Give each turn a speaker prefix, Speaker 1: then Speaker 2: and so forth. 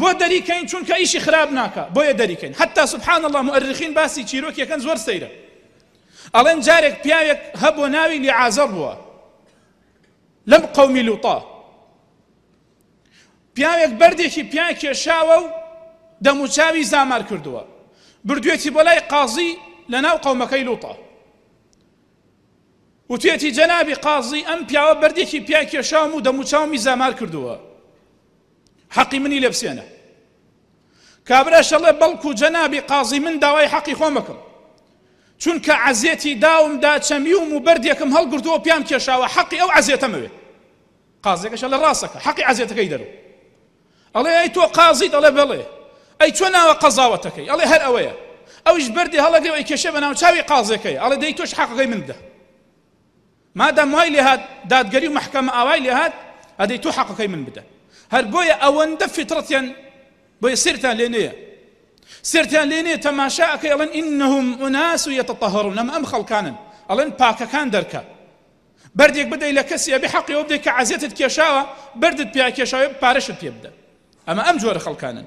Speaker 1: بۆ دەری کەین چونکە ئیشی خراپ ناکا بۆیە دەری کەین حتی سبحان اللە مورخین باسی چیرۆکی ئەکەن زۆر سەیرە ئەڵێن جارێک پیاوێک هەبوو ناوی لیعازەر بووە لەم قەومی لوطا پیاوێک بەردێکی پیان کێشاوە و دەموچاوی زامار کردووە بردوێتی بۆ لای قازی لە ناو قەومەکەی لوطا وتێتی جەنابی قازی ئەم پیاوە بەردێکی پیا کێشاوم و دەموچاومی زامار کردووە حەقی منی لێ بسێنە. کابراش ئەڵێ بەڵکو جەنابی قازی من داوای حەقی خۆم ئەکەم. چونکە عەزێتی داوم دا چەمیوم و بەردێکم هەڵگرتووە پیام کێشاوە حەقی ئەو عەزێتەمەوێ. قازێکەش ئەڵێ ڕاستەکە حەقی عەزێتەکەی دەرو. ئەڵێ ئەی تۆ قازیت ئەڵێ بەڵێ. ئەی چۆ ناوە قەزاوەتەکەی ئەڵێ هەر ئەوەیە. ئەویش بەردێ هەڵەگرێ ئەی کێشێ بە ناوچاوی قازێکەیە ئەڵێ دەی تۆش حەقەکەی من بدە. مادام وای لێهات دادگەری و مەحکەمە ئاوای لێهات ئەدەی تۆ حەقەکەی من بدە هەر بۆیە ئەوەندە فیتڕەتیان بۆیە سێرتان لێ نێیە سێرتان لێ نێ تەماشا ئەکەی ئەڵێن ئینهم ئوناس و یەتەتەهەڕون ئەم ئەم خەڵکانن ئەڵێن پاکەکان دەرکە بەردێک بدەی لە کەسی ئەبێ حەقیەوە بدەی کە عەزیەتت کێشاوە بەردت پیا کێشاوێ پارەشت پێ بدە ئەمە ئەم جۆرە خەڵکانن